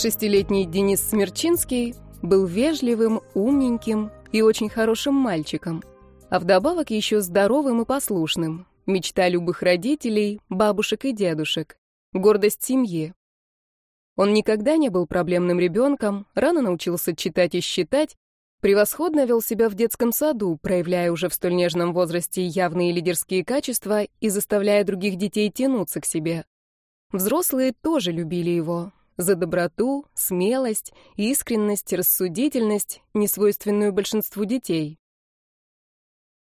Шестилетний Денис Смерчинский был вежливым, умненьким и очень хорошим мальчиком, а вдобавок еще здоровым и послушным. Мечта любых родителей, бабушек и дедушек. Гордость семьи. Он никогда не был проблемным ребенком, рано научился читать и считать, превосходно вел себя в детском саду, проявляя уже в столь нежном возрасте явные лидерские качества и заставляя других детей тянуться к себе. Взрослые тоже любили его, за доброту, смелость, искренность, рассудительность, несвойственную большинству детей.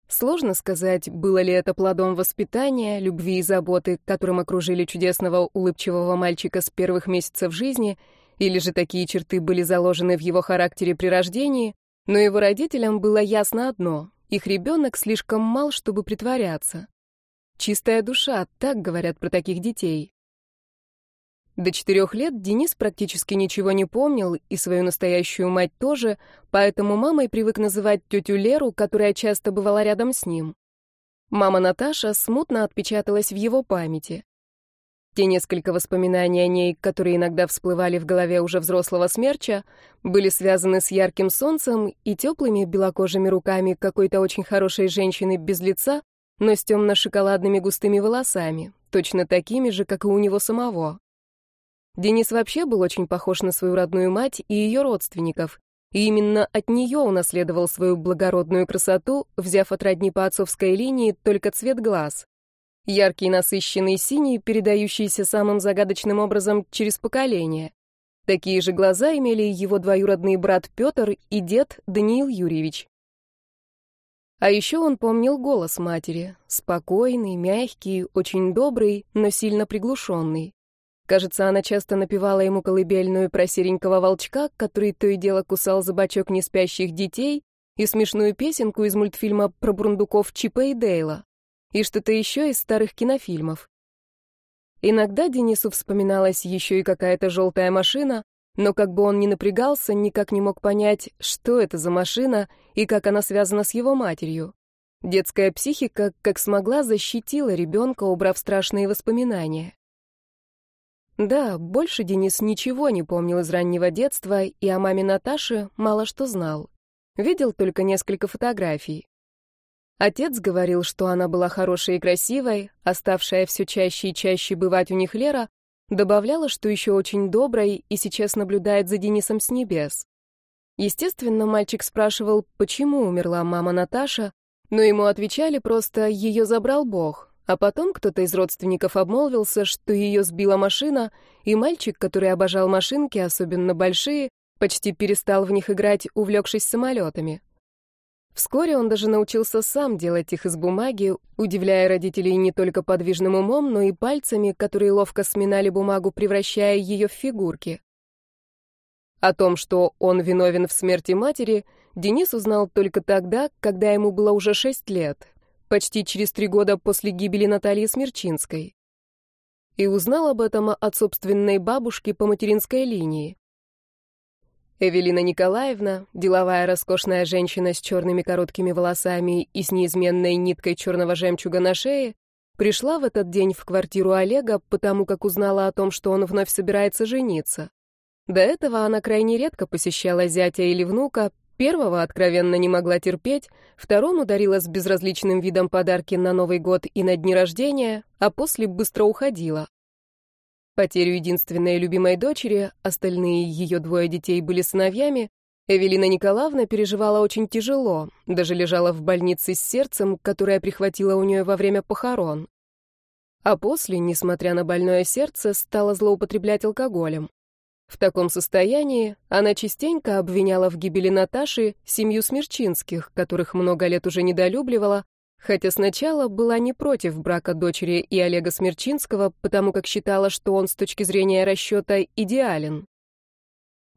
Сложно сказать, было ли это плодом воспитания, любви и заботы, которым окружили чудесного улыбчивого мальчика с первых месяцев жизни, или же такие черты были заложены в его характере при рождении, но его родителям было ясно одно — их ребенок слишком мал, чтобы притворяться. Чистая душа, так говорят про таких детей. До четырех лет Денис практически ничего не помнил, и свою настоящую мать тоже, поэтому мамой привык называть тетю Леру, которая часто бывала рядом с ним. Мама Наташа смутно отпечаталась в его памяти. Те несколько воспоминаний о ней, которые иногда всплывали в голове уже взрослого смерча, были связаны с ярким солнцем и теплыми белокожими руками какой-то очень хорошей женщины без лица, но с темно-шоколадными густыми волосами, точно такими же, как и у него самого. Денис вообще был очень похож на свою родную мать и ее родственников, и именно от нее унаследовал свою благородную красоту, взяв от родни по отцовской линии только цвет глаз. Яркий, насыщенный синий, передающийся самым загадочным образом через поколение. Такие же глаза имели его двоюродный брат Петр и дед Даниил Юрьевич. А еще он помнил голос матери, спокойный, мягкий, очень добрый, но сильно приглушенный. Кажется, она часто напевала ему колыбельную про серенького волчка, который то и дело кусал за бочок неспящих детей, и смешную песенку из мультфильма про бурундуков Чипа и Дейла, и что-то еще из старых кинофильмов. Иногда Денису вспоминалась еще и какая-то желтая машина, но как бы он ни напрягался, никак не мог понять, что это за машина и как она связана с его матерью. Детская психика, как смогла, защитила ребенка, убрав страшные воспоминания. Да, больше Денис ничего не помнил из раннего детства, и о маме Наташи мало что знал. Видел только несколько фотографий. Отец говорил, что она была хорошей и красивой, оставшая все чаще и чаще бывать у них Лера, добавляла, что еще очень доброй и сейчас наблюдает за Денисом с небес. Естественно, мальчик спрашивал, почему умерла мама Наташа, но ему отвечали просто «ее забрал Бог», а потом кто-то из родственников обмолвился, что ее сбила машина, и мальчик, который обожал машинки, особенно большие, почти перестал в них играть, увлекшись самолетами. Вскоре он даже научился сам делать их из бумаги, удивляя родителей не только подвижным умом, но и пальцами, которые ловко сминали бумагу, превращая ее в фигурки. О том, что он виновен в смерти матери, Денис узнал только тогда, когда ему было уже шесть лет, почти через три года после гибели Натальи Смерчинской. И узнал об этом от собственной бабушки по материнской линии. Эвелина Николаевна, деловая роскошная женщина с черными короткими волосами и с неизменной ниткой черного жемчуга на шее, пришла в этот день в квартиру Олега, потому как узнала о том, что он вновь собирается жениться. До этого она крайне редко посещала зятя или внука, Первого откровенно не могла терпеть, второму дарила с безразличным видом подарки на Новый год и на дни рождения, а после быстро уходила. Потерю единственной любимой дочери, остальные ее двое детей были сыновьями, Эвелина Николаевна переживала очень тяжело, даже лежала в больнице с сердцем, которое прихватило у нее во время похорон. А после, несмотря на больное сердце, стала злоупотреблять алкоголем. В таком состоянии она частенько обвиняла в гибели Наташи семью Смерчинских, которых много лет уже недолюбливала, хотя сначала была не против брака дочери и Олега Смерчинского, потому как считала, что он с точки зрения расчета идеален.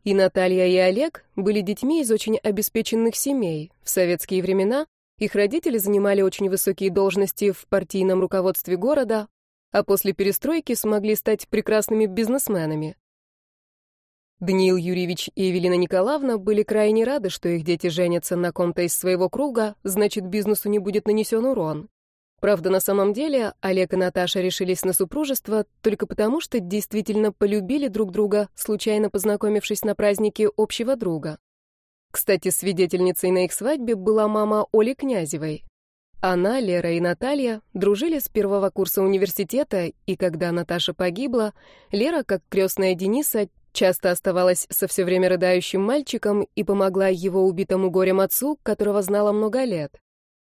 И Наталья, и Олег были детьми из очень обеспеченных семей. В советские времена их родители занимали очень высокие должности в партийном руководстве города, а после перестройки смогли стать прекрасными бизнесменами. Даниил Юрьевич и Евелина Николаевна были крайне рады, что их дети женятся на ком-то из своего круга, значит, бизнесу не будет нанесен урон. Правда, на самом деле Олег и Наташа решились на супружество только потому, что действительно полюбили друг друга, случайно познакомившись на празднике общего друга. Кстати, свидетельницей на их свадьбе была мама Оли Князевой. Она, Лера и Наталья дружили с первого курса университета, и когда Наташа погибла, Лера, как крестная Дениса, часто оставалась со все время рыдающим мальчиком и помогла его убитому горем отцу, которого знала много лет.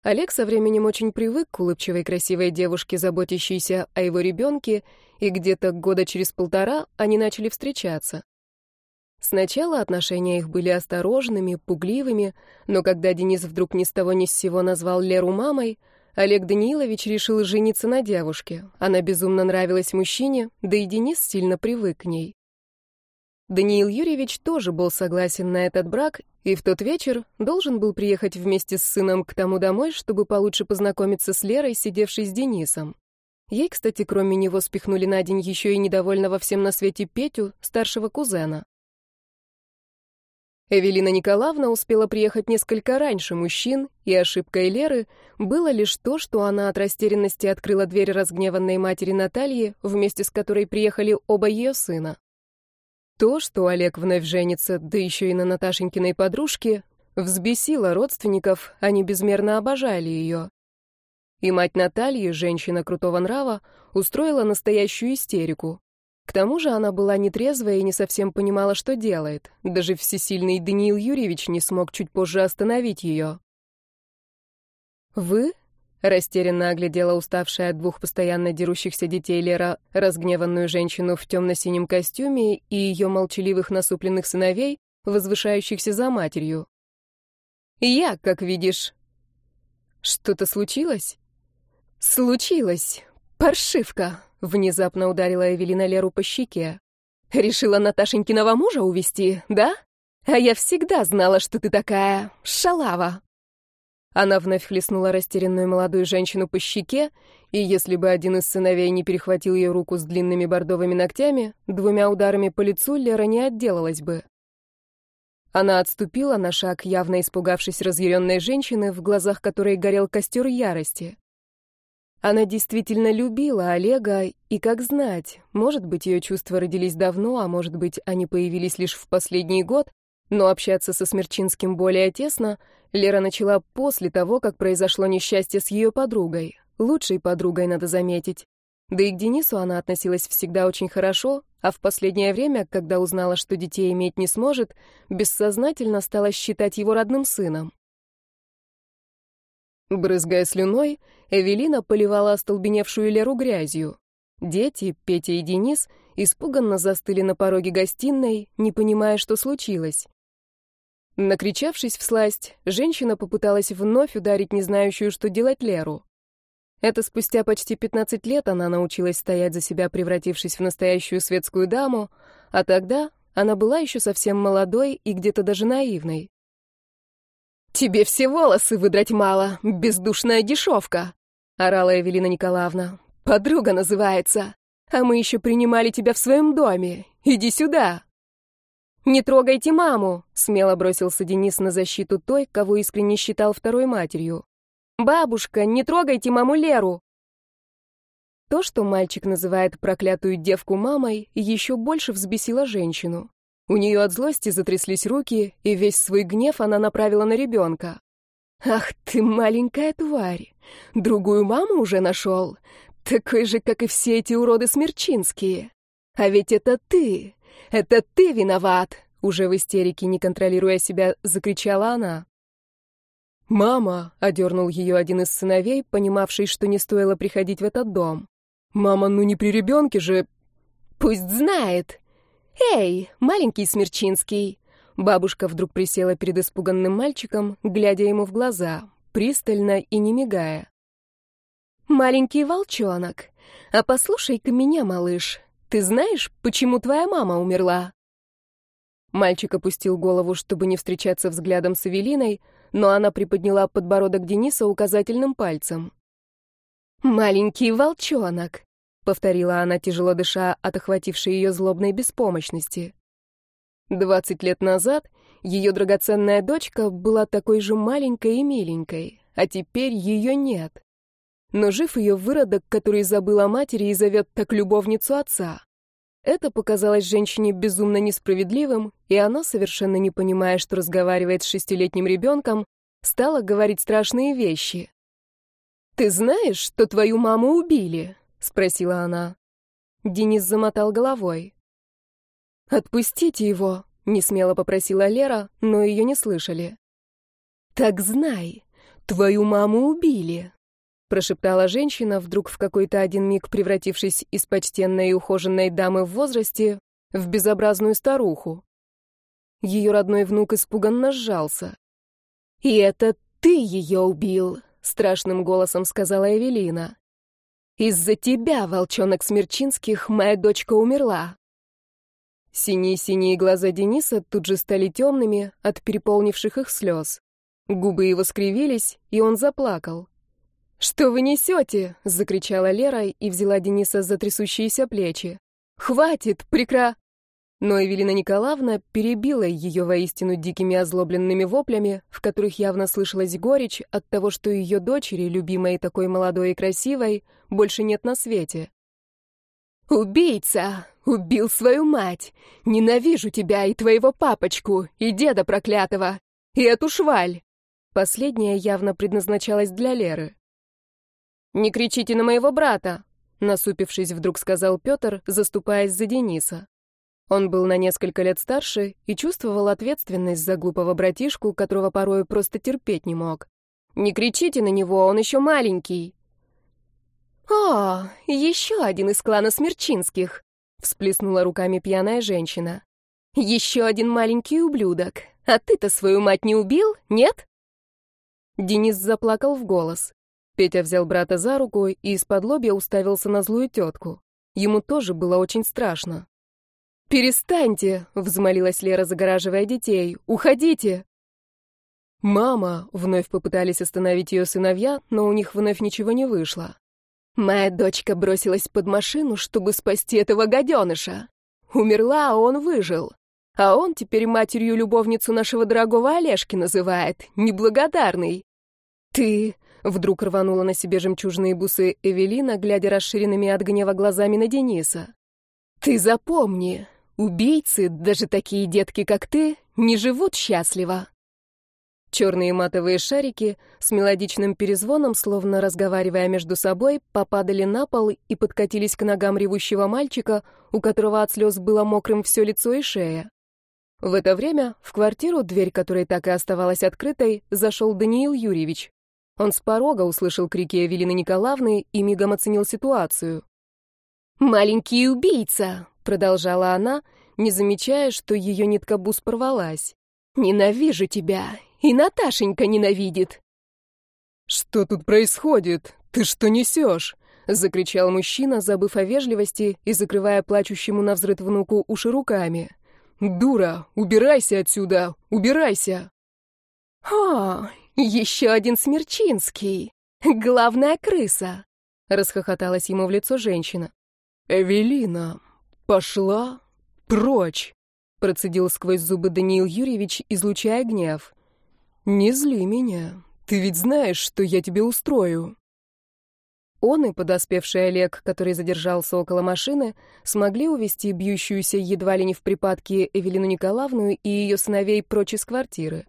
Олег со временем очень привык к улыбчивой красивой девушке, заботящейся о его ребенке, и где-то года через полтора они начали встречаться. Сначала отношения их были осторожными, пугливыми, но когда Денис вдруг ни с того ни с сего назвал Леру мамой, Олег Даниилович решил жениться на девушке. Она безумно нравилась мужчине, да и Денис сильно привык к ней. Даниил Юрьевич тоже был согласен на этот брак и в тот вечер должен был приехать вместе с сыном к тому домой, чтобы получше познакомиться с Лерой, сидевшей с Денисом. Ей, кстати, кроме него спихнули на день еще и недовольного всем на свете Петю, старшего кузена. Эвелина Николаевна успела приехать несколько раньше мужчин, и ошибкой Леры было лишь то, что она от растерянности открыла дверь разгневанной матери Натальи, вместе с которой приехали оба ее сына. То, что Олег вновь женится, да еще и на Наташенькиной подружке, взбесило родственников, они безмерно обожали ее. И мать Натальи, женщина крутого нрава, устроила настоящую истерику. К тому же она была нетрезвая и не совсем понимала, что делает. Даже всесильный Даниил Юрьевич не смог чуть позже остановить ее. «Вы?» Растерянно оглядела уставшая от двух постоянно дерущихся детей Лера разгневанную женщину в темно-синем костюме и ее молчаливых насупленных сыновей, возвышающихся за матерью. «Я, как видишь...» «Что-то случилось?» «Случилось! Паршивка!» — внезапно ударила Эвелина Леру по щеке. «Решила Наташенькиного мужа увести, да? А я всегда знала, что ты такая шалава!» Она вновь хлестнула растерянную молодую женщину по щеке, и если бы один из сыновей не перехватил ее руку с длинными бордовыми ногтями, двумя ударами по лицу Лера не отделалась бы. Она отступила на шаг, явно испугавшись разъяренной женщины, в глазах которой горел костер ярости. Она действительно любила Олега, и как знать, может быть, ее чувства родились давно, а может быть, они появились лишь в последний год, но общаться со Смерчинским более тесно Лера начала после того, как произошло несчастье с ее подругой. Лучшей подругой, надо заметить. Да и к Денису она относилась всегда очень хорошо, а в последнее время, когда узнала, что детей иметь не сможет, бессознательно стала считать его родным сыном. Брызгая слюной, Эвелина поливала остолбеневшую Леру грязью. Дети, Петя и Денис, испуганно застыли на пороге гостиной, не понимая, что случилось. Накричавшись в сласть, женщина попыталась вновь ударить не знающую, что делать Леру. Это спустя почти 15 лет она научилась стоять за себя, превратившись в настоящую светскую даму, а тогда она была еще совсем молодой и где-то даже наивной. «Тебе все волосы выдрать мало, бездушная дешевка!» — орала Эвелина Николаевна. «Подруга называется. А мы еще принимали тебя в своем доме. Иди сюда!» «Не трогайте маму!» — смело бросился Денис на защиту той, кого искренне считал второй матерью. «Бабушка, не трогайте маму Леру!» То, что мальчик называет проклятую девку мамой, еще больше взбесило женщину. У нее от злости затряслись руки, и весь свой гнев она направила на ребенка. «Ах ты, маленькая тварь! Другую маму уже нашел? Такой же, как и все эти уроды смерчинские! А ведь это ты! Это ты виноват!» Уже в истерике, не контролируя себя, закричала она. «Мама!» — одернул ее один из сыновей, понимавший, что не стоило приходить в этот дом. «Мама, ну не при ребенке же...» «Пусть знает!» «Эй, маленький Смерчинский!» Бабушка вдруг присела перед испуганным мальчиком, глядя ему в глаза, пристально и не мигая. «Маленький волчонок, а послушай-ка меня, малыш. Ты знаешь, почему твоя мама умерла?» Мальчик опустил голову, чтобы не встречаться взглядом с Эвелиной, но она приподняла подбородок Дениса указательным пальцем. «Маленький волчонок», — повторила она, тяжело дыша от охватившей ее злобной беспомощности. Двадцать лет назад ее драгоценная дочка была такой же маленькой и миленькой, а теперь ее нет. Но жив ее выродок, который забыл о матери и зовет так любовницу отца. Это показалось женщине безумно несправедливым, и она, совершенно не понимая, что разговаривает с шестилетним ребенком, стала говорить страшные вещи. «Ты знаешь, что твою маму убили?» — спросила она. Денис замотал головой. «Отпустите его», — несмело попросила Лера, но ее не слышали. «Так знай, твою маму убили», — прошептала женщина, вдруг в какой-то один миг превратившись из почтенной и ухоженной дамы в возрасте в безобразную старуху. Ее родной внук испуганно сжался. «И это ты ее убил», — страшным голосом сказала Эвелина. «Из-за тебя, волчонок Смерчинских, моя дочка умерла». Синие-синие глаза Дениса тут же стали темными от переполнивших их слез. Губы его скривились, и он заплакал. «Что вы несете?» — закричала Лера и взяла Дениса за трясущиеся плечи. «Хватит! Прекра...» Но Эвелина Николаевна перебила ее воистину дикими озлобленными воплями, в которых явно слышалась горечь от того, что ее дочери, любимой такой молодой и красивой, больше нет на свете. «Убийца! Убил свою мать! Ненавижу тебя и твоего папочку, и деда проклятого, и эту шваль!» Последняя явно предназначалась для Леры. «Не кричите на моего брата!» Насупившись, вдруг сказал Петр, заступаясь за Дениса. Он был на несколько лет старше и чувствовал ответственность за глупого братишку, которого порой просто терпеть не мог. «Не кричите на него, он еще маленький!» «О, еще один из клана Смерчинских!» — всплеснула руками пьяная женщина. «Еще один маленький ублюдок! А ты-то свою мать не убил, нет?» Денис заплакал в голос. Петя взял брата за руку и из-под лобья уставился на злую тетку. Ему тоже было очень страшно. «Перестаньте!» — взмолилась Лера, загораживая детей. «Уходите!» «Мама!» — вновь попытались остановить ее сыновья, но у них вновь ничего не вышло. «Моя дочка бросилась под машину, чтобы спасти этого гаденыша. Умерла, а он выжил. А он теперь матерью любовницу нашего дорогого Олежки называет, неблагодарный. Ты Вдруг рванула на себе жемчужные бусы Эвелина, глядя расширенными от гнева глазами на Дениса. «Ты запомни, убийцы, даже такие детки, как ты, не живут счастливо». Черные матовые шарики с мелодичным перезвоном, словно разговаривая между собой, попадали на пол и подкатились к ногам ревущего мальчика, у которого от слез было мокрым все лицо и шея. В это время в квартиру, дверь которой так и оставалась открытой, зашел Даниил Юрьевич. Он с порога услышал крики Эвелины Николаевны и мигом оценил ситуацию. «Маленький убийца!» — продолжала она, не замечая, что ее нитка бус порвалась. «Ненавижу тебя! И Наташенька ненавидит!» «Что тут происходит? Ты что несешь?» — закричал мужчина, забыв о вежливости и закрывая плачущему на взрыв внуку уши руками. «Дура! Убирайся отсюда! Убирайся!» «О, «Еще один Смерчинский! Главная крыса!» — расхохоталась ему в лицо женщина. «Эвелина, пошла прочь!» — процедил сквозь зубы Даниил Юрьевич, излучая гнев. «Не зли меня. Ты ведь знаешь, что я тебе устрою». Он и подоспевший Олег, который задержался около машины, смогли увести бьющуюся едва ли не в припадке Эвелину Николаевну и ее сыновей прочь из квартиры.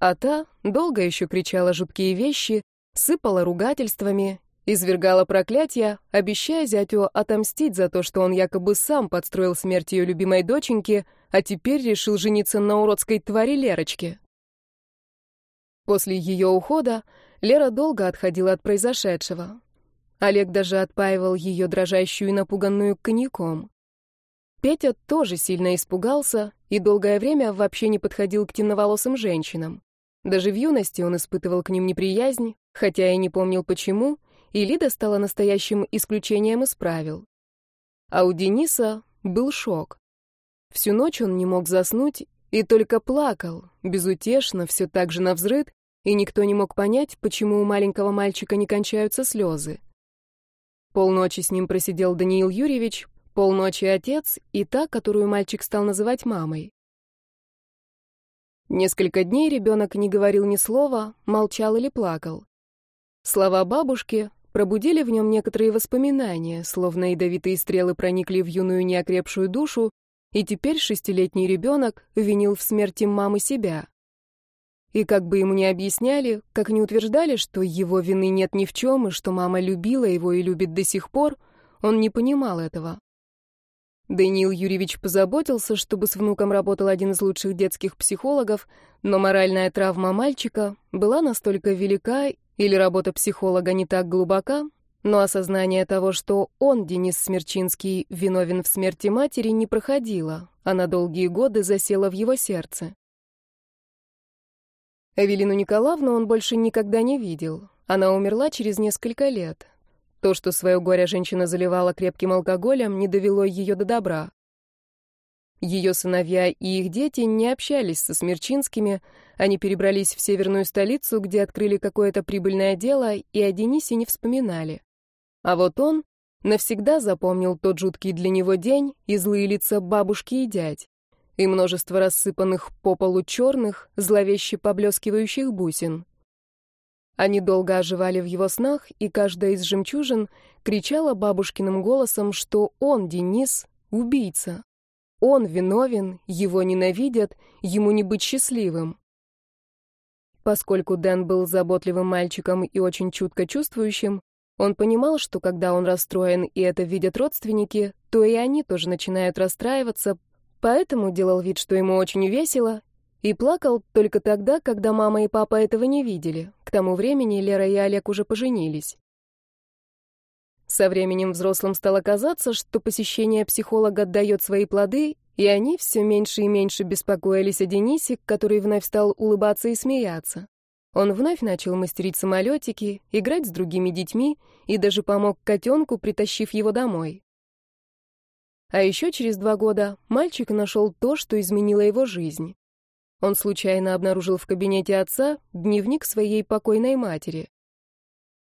А та долго еще кричала жуткие вещи, сыпала ругательствами, извергала проклятия, обещая зятю отомстить за то, что он якобы сам подстроил смерть ее любимой доченьки, а теперь решил жениться на уродской твари Лерочке. После ее ухода Лера долго отходила от произошедшего. Олег даже отпаивал ее дрожащую и напуганную коньяком. Петя тоже сильно испугался и долгое время вообще не подходил к темноволосым женщинам. Даже в юности он испытывал к ним неприязнь, хотя и не помнил почему, и Лида стала настоящим исключением из правил. А у Дениса был шок. Всю ночь он не мог заснуть и только плакал, безутешно, все так же навзрыд, и никто не мог понять, почему у маленького мальчика не кончаются слезы. Полночи с ним просидел Даниил Юрьевич, полночи отец и та, которую мальчик стал называть мамой. Несколько дней ребенок не говорил ни слова, молчал или плакал. Слова бабушки, пробудили в нем некоторые воспоминания, словно ядовитые стрелы проникли в юную неокрепшую душу, и теперь шестилетний ребенок винил в смерти мамы себя. И как бы ему ни объясняли, как не утверждали, что его вины нет ни в чем, и что мама любила его и любит до сих пор, он не понимал этого. Даниил Юрьевич позаботился, чтобы с внуком работал один из лучших детских психологов, но моральная травма мальчика была настолько велика, или работа психолога не так глубока, но осознание того, что он, Денис Смерчинский, виновен в смерти матери, не проходило, а на долгие годы засело в его сердце. Эвелину Николаевну он больше никогда не видел. Она умерла через несколько лет. То, что свое горе женщина заливала крепким алкоголем, не довело ее до добра. Ее сыновья и их дети не общались со Смерчинскими, они перебрались в северную столицу, где открыли какое-то прибыльное дело, и о Денисе не вспоминали. А вот он навсегда запомнил тот жуткий для него день и злые лица бабушки и дядь и множество рассыпанных по полу черных, зловеще поблескивающих бусин. Они долго оживали в его снах, и каждая из жемчужин кричала бабушкиным голосом, что он, Денис, убийца. Он виновен, его ненавидят, ему не быть счастливым. Поскольку Дэн был заботливым мальчиком и очень чутко чувствующим, он понимал, что когда он расстроен и это видят родственники, то и они тоже начинают расстраиваться, Поэтому делал вид, что ему очень весело, и плакал только тогда, когда мама и папа этого не видели. К тому времени Лера и Олег уже поженились. Со временем взрослым стало казаться, что посещение психолога дает свои плоды, и они все меньше и меньше беспокоились о Денисе, который вновь стал улыбаться и смеяться. Он вновь начал мастерить самолетики, играть с другими детьми и даже помог котенку, притащив его домой. А еще через два года мальчик нашел то, что изменило его жизнь. Он случайно обнаружил в кабинете отца дневник своей покойной матери.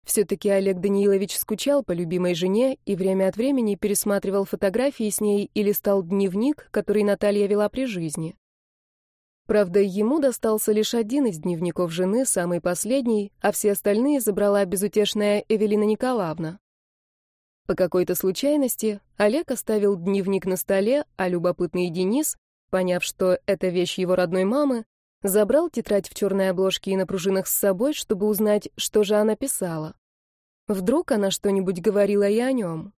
Все-таки Олег Даниилович скучал по любимой жене и время от времени пересматривал фотографии с ней и листал дневник, который Наталья вела при жизни. Правда, ему достался лишь один из дневников жены, самый последний, а все остальные забрала безутешная Эвелина Николаевна. По какой-то случайности Олег оставил дневник на столе, а любопытный Денис, поняв, что это вещь его родной мамы, забрал тетрадь в черной обложке и на пружинах с собой, чтобы узнать, что же она писала. Вдруг она что-нибудь говорила и о нем.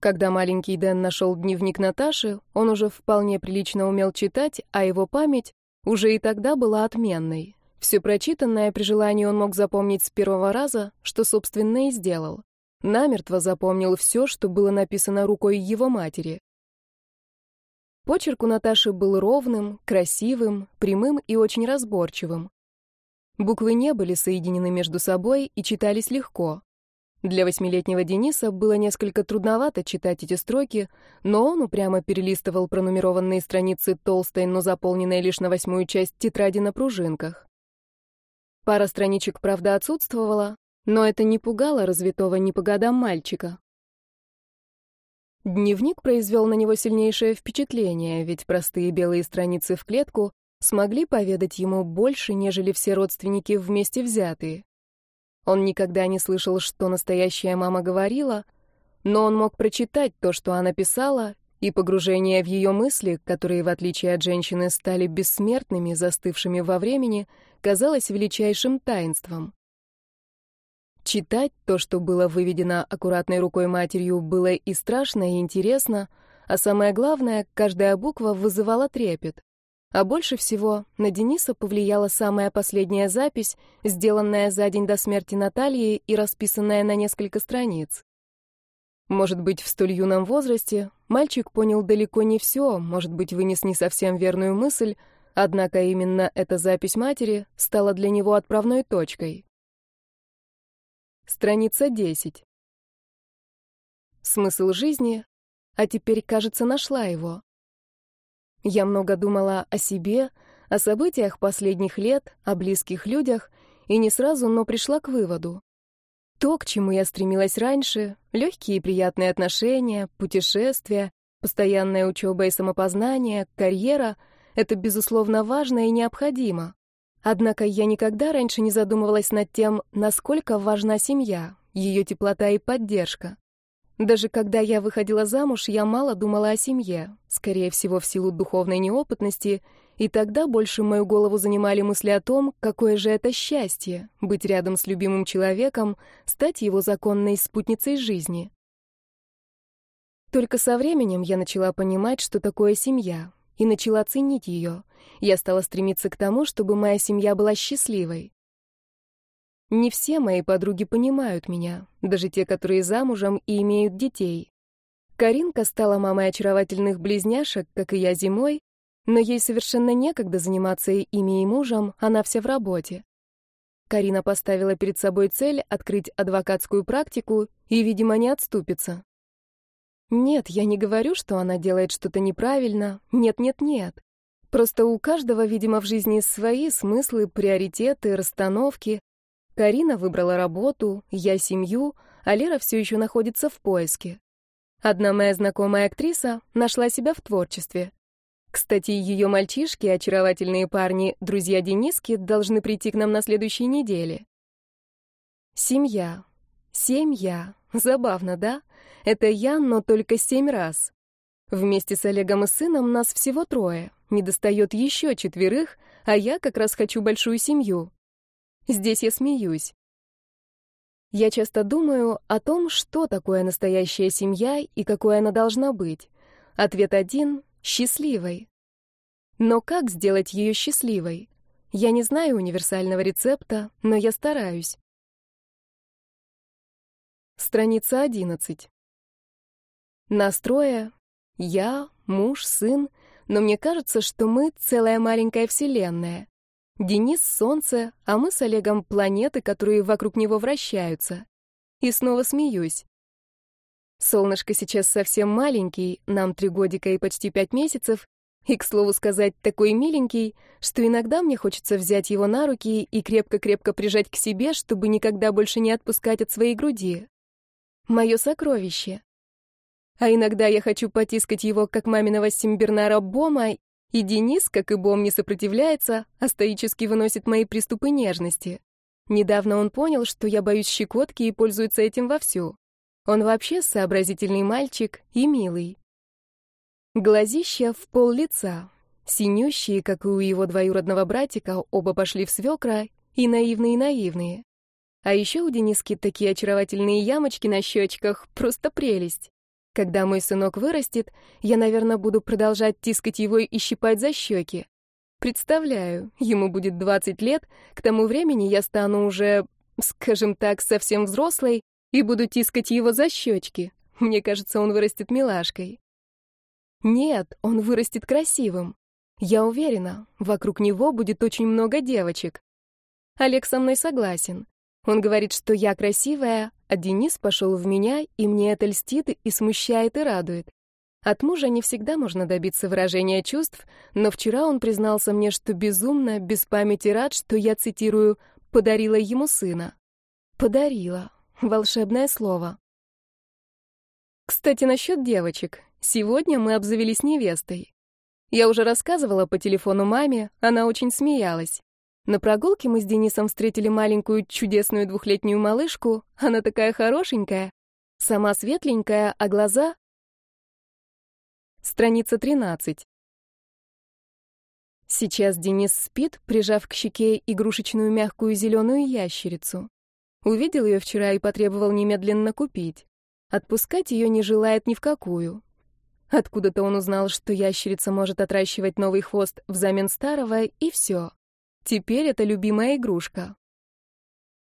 Когда маленький Дэн нашел дневник Наташи, он уже вполне прилично умел читать, а его память уже и тогда была отменной. Все прочитанное при желании он мог запомнить с первого раза, что, собственно, и сделал намертво запомнил все, что было написано рукой его матери. Почерк у Наташи был ровным, красивым, прямым и очень разборчивым. Буквы не были соединены между собой и читались легко. Для восьмилетнего Дениса было несколько трудновато читать эти строки, но он упрямо перелистывал пронумерованные страницы толстой, но заполненной лишь на восьмую часть тетради на пружинках. Пара страничек, правда, отсутствовала, но это не пугало развитого не по годам мальчика. Дневник произвел на него сильнейшее впечатление, ведь простые белые страницы в клетку смогли поведать ему больше, нежели все родственники вместе взятые. Он никогда не слышал, что настоящая мама говорила, но он мог прочитать то, что она писала, и погружение в ее мысли, которые, в отличие от женщины, стали бессмертными, застывшими во времени, казалось величайшим таинством. Читать то, что было выведено аккуратной рукой матерью, было и страшно, и интересно, а самое главное, каждая буква вызывала трепет. А больше всего на Дениса повлияла самая последняя запись, сделанная за день до смерти Натальи и расписанная на несколько страниц. Может быть, в столь юном возрасте мальчик понял далеко не все, может быть, вынес не совсем верную мысль, однако именно эта запись матери стала для него отправной точкой. Страница 10. Смысл жизни, а теперь, кажется, нашла его. Я много думала о себе, о событиях последних лет, о близких людях, и не сразу, но пришла к выводу. То, к чему я стремилась раньше, легкие и приятные отношения, путешествия, постоянная учеба и самопознание, карьера — это, безусловно, важно и необходимо. Однако я никогда раньше не задумывалась над тем, насколько важна семья, ее теплота и поддержка. Даже когда я выходила замуж, я мало думала о семье, скорее всего, в силу духовной неопытности, и тогда больше мою голову занимали мысли о том, какое же это счастье — быть рядом с любимым человеком, стать его законной спутницей жизни. Только со временем я начала понимать, что такое семья, и начала ценить ее. Я стала стремиться к тому, чтобы моя семья была счастливой. Не все мои подруги понимают меня, даже те, которые замужем и имеют детей. Каринка стала мамой очаровательных близняшек, как и я зимой, но ей совершенно некогда заниматься ими и мужем, она вся в работе. Карина поставила перед собой цель открыть адвокатскую практику и, видимо, не отступится. Нет, я не говорю, что она делает что-то неправильно. Нет, нет, нет. Просто у каждого, видимо, в жизни свои смыслы, приоритеты, расстановки. Карина выбрала работу, я семью, а Лера все еще находится в поиске. Одна моя знакомая актриса нашла себя в творчестве. Кстати, ее мальчишки, очаровательные парни, друзья Дениски, должны прийти к нам на следующей неделе. Семья. Семья. Забавно, да? Это я, но только семь раз. Вместе с Олегом и сыном нас всего трое. Недостает еще четверых, а я как раз хочу большую семью. Здесь я смеюсь. Я часто думаю о том, что такое настоящая семья и какой она должна быть. Ответ один — счастливой. Но как сделать ее счастливой? Я не знаю универсального рецепта, но я стараюсь. Страница 11. Настроя. Я, муж, сын, но мне кажется, что мы целая маленькая вселенная. Денис — солнце, а мы с Олегом — планеты, которые вокруг него вращаются. И снова смеюсь. Солнышко сейчас совсем маленький, нам три годика и почти пять месяцев, и, к слову сказать, такой миленький, что иногда мне хочется взять его на руки и крепко-крепко прижать к себе, чтобы никогда больше не отпускать от своей груди мое сокровище. А иногда я хочу потискать его, как маминого Симбернара Бома, и Денис, как и Бом, не сопротивляется, а стоически выносит мои приступы нежности. Недавно он понял, что я боюсь щекотки и пользуется этим вовсю. Он вообще сообразительный мальчик и милый. Глазища в пол лица, синющие, как и у его двоюродного братика, оба пошли в свекра, и наивные-наивные. А еще у Дениски такие очаровательные ямочки на щечках, просто прелесть. Когда мой сынок вырастет, я, наверное, буду продолжать тискать его и щипать за щеки. Представляю, ему будет 20 лет, к тому времени я стану уже, скажем так, совсем взрослой и буду тискать его за щечки. Мне кажется, он вырастет милашкой. Нет, он вырастет красивым. Я уверена, вокруг него будет очень много девочек. Олег со мной согласен. Он говорит, что я красивая, а Денис пошел в меня, и мне это льстит и смущает и радует. От мужа не всегда можно добиться выражения чувств, но вчера он признался мне, что безумно, без памяти рад, что я, цитирую, «подарила ему сына». «Подарила». Волшебное слово. Кстати, насчет девочек. Сегодня мы обзавелись невестой. Я уже рассказывала по телефону маме, она очень смеялась. На прогулке мы с Денисом встретили маленькую чудесную двухлетнюю малышку. Она такая хорошенькая. Сама светленькая, а глаза... Страница 13. Сейчас Денис спит, прижав к щеке игрушечную мягкую зеленую ящерицу. Увидел ее вчера и потребовал немедленно купить. Отпускать ее не желает ни в какую. Откуда-то он узнал, что ящерица может отращивать новый хвост взамен старого, и все. Теперь это любимая игрушка.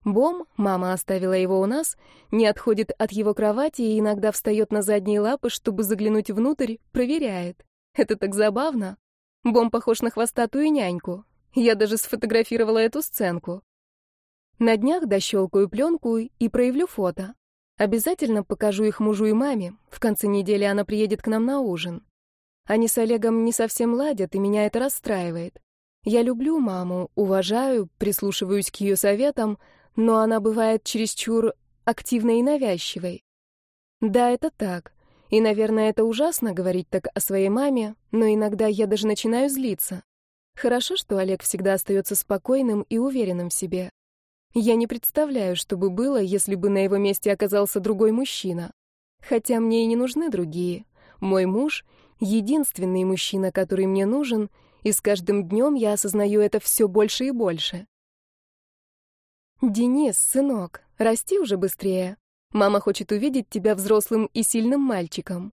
Бом, мама оставила его у нас, не отходит от его кровати и иногда встает на задние лапы, чтобы заглянуть внутрь, проверяет. Это так забавно. Бом похож на хвостатую няньку. Я даже сфотографировала эту сценку. На днях дощелкаю пленку и проявлю фото. Обязательно покажу их мужу и маме. В конце недели она приедет к нам на ужин. Они с Олегом не совсем ладят, и меня это расстраивает. Я люблю маму, уважаю, прислушиваюсь к ее советам, но она бывает чересчур активной и навязчивой. Да, это так. И, наверное, это ужасно говорить так о своей маме, но иногда я даже начинаю злиться. Хорошо, что Олег всегда остается спокойным и уверенным в себе. Я не представляю, что бы было, если бы на его месте оказался другой мужчина. Хотя мне и не нужны другие. Мой муж — единственный мужчина, который мне нужен, и с каждым днем я осознаю это все больше и больше. «Денис, сынок, расти уже быстрее. Мама хочет увидеть тебя взрослым и сильным мальчиком».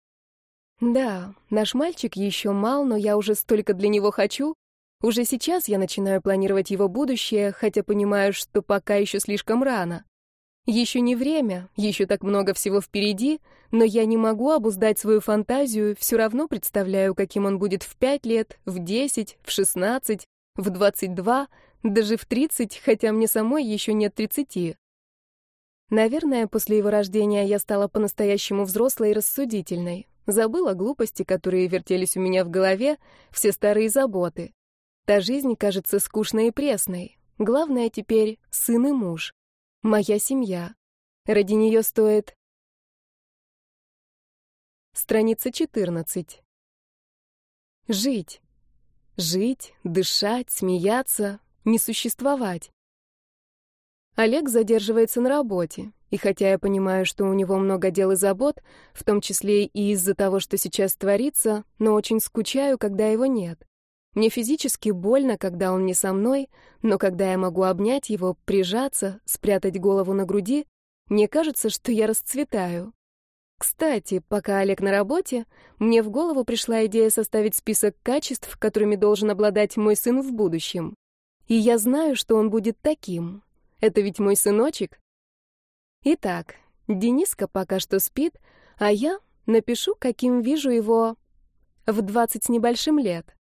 «Да, наш мальчик еще мал, но я уже столько для него хочу, уже сейчас я начинаю планировать его будущее, хотя понимаю, что пока еще слишком рано. Еще не время, еще так много всего впереди, но я не могу обуздать свою фантазию, все равно представляю, каким он будет в пять лет, в десять, в шестнадцать, в двадцать два, даже в тридцать, хотя мне самой еще нет тридцати. Наверное, после его рождения я стала по-настоящему взрослой и рассудительной. Забыла глупости, которые вертелись у меня в голове, все старые заботы. Та жизнь кажется скучной и пресной. Главное теперь — сын и муж. Моя семья. Ради нее стоит... Страница 14. Жить. Жить, дышать, смеяться, не существовать. Олег задерживается на работе, и хотя я понимаю, что у него много дел и забот, в том числе и из-за того, что сейчас творится, но очень скучаю, когда его нет. Мне физически больно, когда он не со мной, но когда я могу обнять его, прижаться, спрятать голову на груди, мне кажется, что я расцветаю. Кстати, пока Олег на работе, мне в голову пришла идея составить список качеств, которыми должен обладать мой сын в будущем. И я знаю, что он будет таким. Это ведь мой сыночек. Итак, Дениска пока что спит, а я напишу, каким вижу его в двадцать с небольшим лет.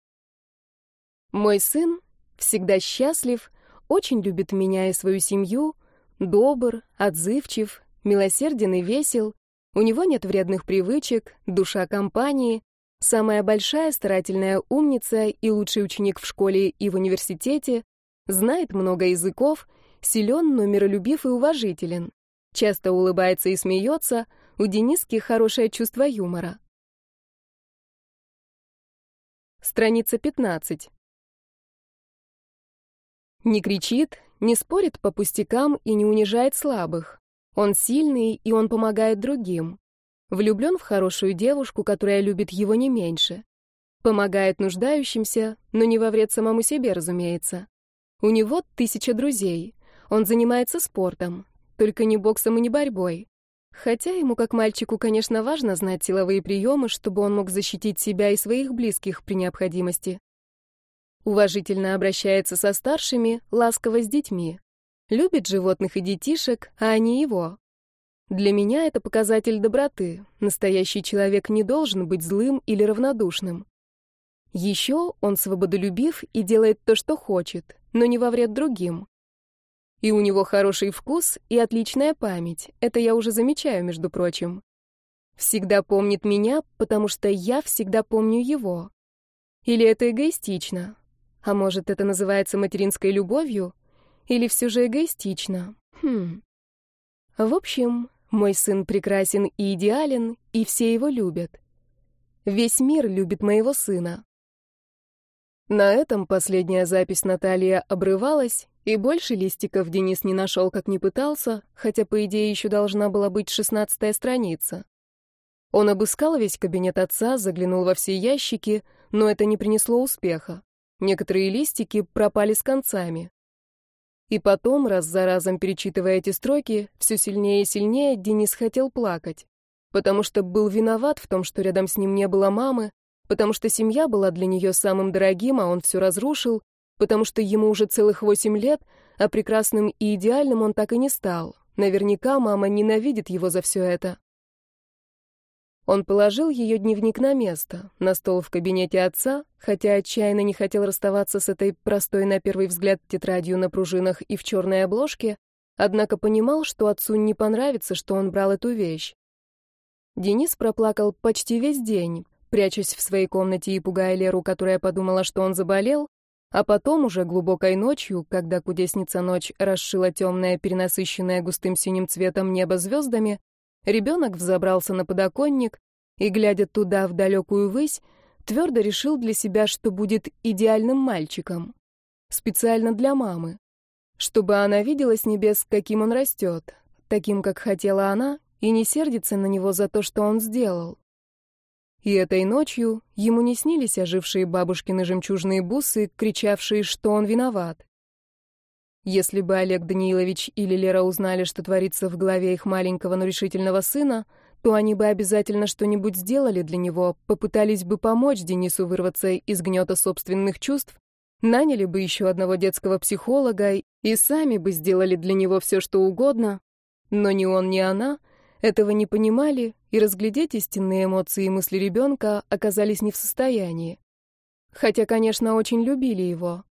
Мой сын всегда счастлив, очень любит меня и свою семью, добр, отзывчив, милосерден и весел. У него нет вредных привычек, душа компании, самая большая старательная умница и лучший ученик в школе и в университете, знает много языков, силен, но миролюбив и уважителен. Часто улыбается и смеется, у Дениски хорошее чувство юмора. Страница 15. Не кричит, не спорит по пустякам и не унижает слабых. Он сильный, и он помогает другим. Влюблен в хорошую девушку, которая любит его не меньше. Помогает нуждающимся, но не во вред самому себе, разумеется. У него тысяча друзей. Он занимается спортом, только не боксом и не борьбой. Хотя ему, как мальчику, конечно, важно знать силовые приемы, чтобы он мог защитить себя и своих близких при необходимости. Уважительно обращается со старшими, ласково с детьми. Любит животных и детишек, а они его. Для меня это показатель доброты. Настоящий человек не должен быть злым или равнодушным. Еще он свободолюбив и делает то, что хочет, но не во вред другим. И у него хороший вкус и отличная память. Это я уже замечаю, между прочим. Всегда помнит меня, потому что я всегда помню его. Или это эгоистично? А может, это называется материнской любовью? Или все же эгоистично? Хм. В общем, мой сын прекрасен и идеален, и все его любят. Весь мир любит моего сына. На этом последняя запись Наталья обрывалась, и больше листиков Денис не нашел, как не пытался, хотя, по идее, еще должна была быть шестнадцатая страница. Он обыскал весь кабинет отца, заглянул во все ящики, но это не принесло успеха. Некоторые листики пропали с концами. И потом, раз за разом перечитывая эти строки, все сильнее и сильнее Денис хотел плакать. Потому что был виноват в том, что рядом с ним не было мамы, потому что семья была для нее самым дорогим, а он все разрушил, потому что ему уже целых восемь лет, а прекрасным и идеальным он так и не стал. Наверняка мама ненавидит его за все это. Он положил ее дневник на место, на стол в кабинете отца, хотя отчаянно не хотел расставаться с этой простой на первый взгляд тетрадью на пружинах и в черной обложке, однако понимал, что отцу не понравится, что он брал эту вещь. Денис проплакал почти весь день, прячась в своей комнате и пугая Леру, которая подумала, что он заболел, а потом уже глубокой ночью, когда кудесница ночь расшила темное, перенасыщенное густым синим цветом небо звездами, Ребенок взобрался на подоконник и, глядя туда, в далекую высь, твердо решил для себя, что будет идеальным мальчиком. Специально для мамы. Чтобы она видела с небес, каким он растет, таким, как хотела она, и не сердится на него за то, что он сделал. И этой ночью ему не снились ожившие бабушкины жемчужные бусы, кричавшие, что он виноват. Если бы Олег Даниилович или Лера узнали, что творится в голове их маленького, но решительного сына, то они бы обязательно что-нибудь сделали для него, попытались бы помочь Денису вырваться из гнета собственных чувств, наняли бы еще одного детского психолога и сами бы сделали для него все, что угодно, но ни он, ни она этого не понимали, и разглядеть истинные эмоции и мысли ребенка оказались не в состоянии. Хотя, конечно, очень любили его.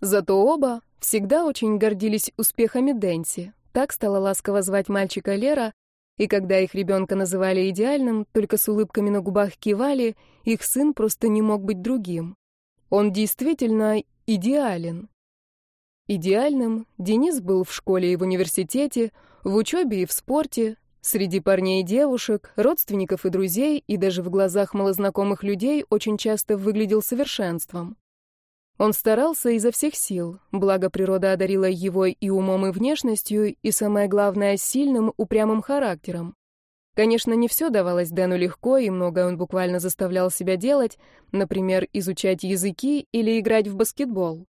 Зато оба всегда очень гордились успехами Дэнси. Так стала ласково звать мальчика Лера, и когда их ребенка называли идеальным, только с улыбками на губах кивали, их сын просто не мог быть другим. Он действительно идеален. Идеальным Денис был в школе и в университете, в учебе и в спорте, среди парней и девушек, родственников и друзей, и даже в глазах малознакомых людей очень часто выглядел совершенством. Он старался изо всех сил, благо природа одарила его и умом, и внешностью, и, самое главное, сильным, упрямым характером. Конечно, не все давалось Дэну легко, и многое он буквально заставлял себя делать, например, изучать языки или играть в баскетбол.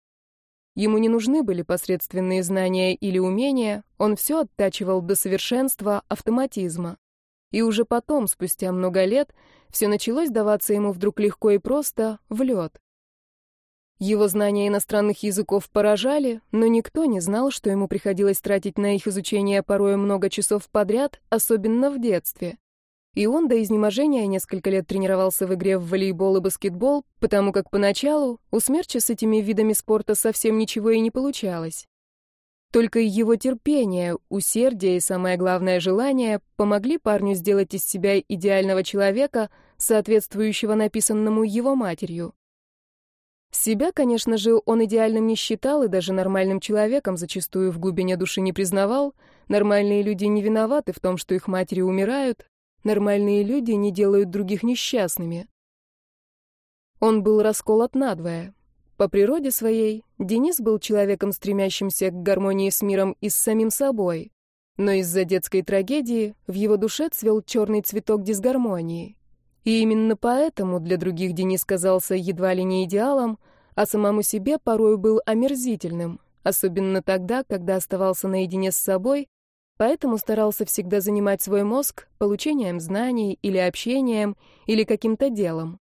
Ему не нужны были посредственные знания или умения, он все оттачивал до совершенства автоматизма. И уже потом, спустя много лет, все началось даваться ему вдруг легко и просто в лед. Его знания иностранных языков поражали, но никто не знал, что ему приходилось тратить на их изучение порой много часов подряд, особенно в детстве. И он до изнеможения несколько лет тренировался в игре в волейбол и баскетбол, потому как поначалу у Смерча с этими видами спорта совсем ничего и не получалось. Только его терпение, усердие и, самое главное, желание помогли парню сделать из себя идеального человека, соответствующего написанному его матерью. Себя, конечно же, он идеальным не считал и даже нормальным человеком зачастую в глубине души не признавал. Нормальные люди не виноваты в том, что их матери умирают, Нормальные люди не делают других несчастными. Он был расколот надвое. По природе своей Денис был человеком, стремящимся к гармонии с миром и с самим собой. Но из-за детской трагедии в его душе цвел черный цветок дисгармонии. И именно поэтому для других Денис казался едва ли не идеалом, а самому себе порой был омерзительным, особенно тогда, когда оставался наедине с собой Поэтому старался всегда занимать свой мозг получением знаний или общением, или каким-то делом.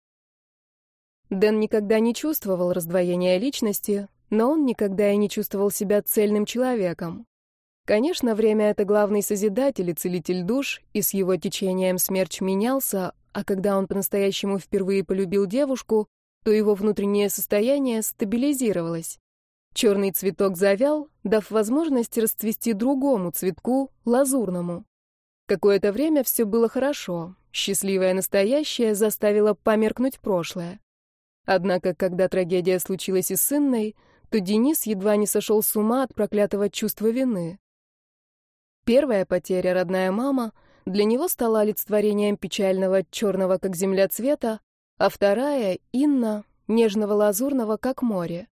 Дэн никогда не чувствовал раздвоения личности, но он никогда и не чувствовал себя цельным человеком. Конечно, время — это главный созидатель и целитель душ, и с его течением смерч менялся, а когда он по-настоящему впервые полюбил девушку, то его внутреннее состояние стабилизировалось. Черный цветок завял, дав возможность расцвести другому цветку, лазурному. Какое-то время все было хорошо, счастливое настоящее заставило померкнуть прошлое. Однако, когда трагедия случилась и с Инной, то Денис едва не сошел с ума от проклятого чувства вины. Первая потеря, родная мама, для него стала олицетворением печального черного, как земля цвета, а вторая, Инна, нежного лазурного, как море.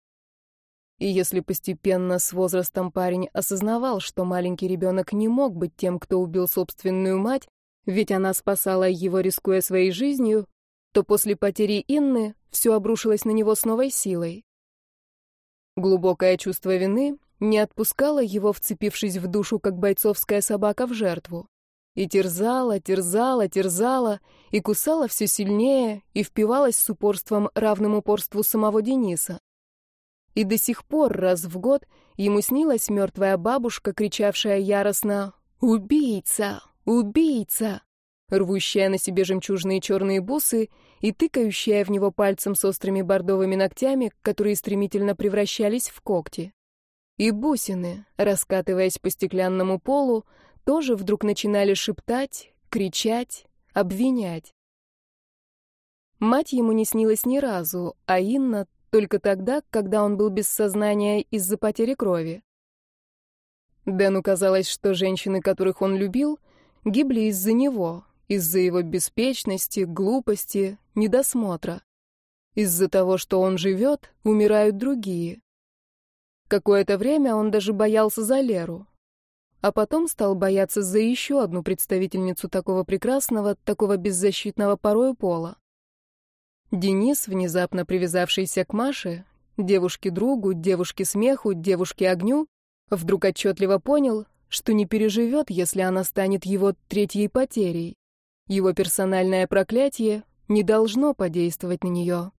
И если постепенно с возрастом парень осознавал, что маленький ребенок не мог быть тем, кто убил собственную мать, ведь она спасала его, рискуя своей жизнью, то после потери Инны все обрушилось на него с новой силой. Глубокое чувство вины не отпускало его, вцепившись в душу, как бойцовская собака в жертву. И терзала, терзала, терзала, и кусала все сильнее, и впивалась с упорством, равным упорству самого Дениса. И до сих пор раз в год ему снилась мертвая бабушка, кричавшая яростно «Убийца! Убийца!», рвущая на себе жемчужные черные бусы и тыкающая в него пальцем с острыми бордовыми ногтями, которые стремительно превращались в когти. И бусины, раскатываясь по стеклянному полу, тоже вдруг начинали шептать, кричать, обвинять. Мать ему не снилась ни разу, а Инна только тогда, когда он был без сознания из-за потери крови. Дэну казалось, что женщины, которых он любил, гибли из-за него, Из-за его беспечности, глупости, недосмотра. Из-за того, что он живет, умирают другие. Какое-то время он даже боялся за Леру. А потом стал бояться за еще одну представительницу такого прекрасного, такого беззащитного порою пола. Денис, внезапно привязавшийся к Маше, девушке-другу, девушке-смеху, девушке-огню, вдруг отчетливо понял, что не переживет, если она станет его третьей потерей. Его персональное проклятие не должно подействовать на нее.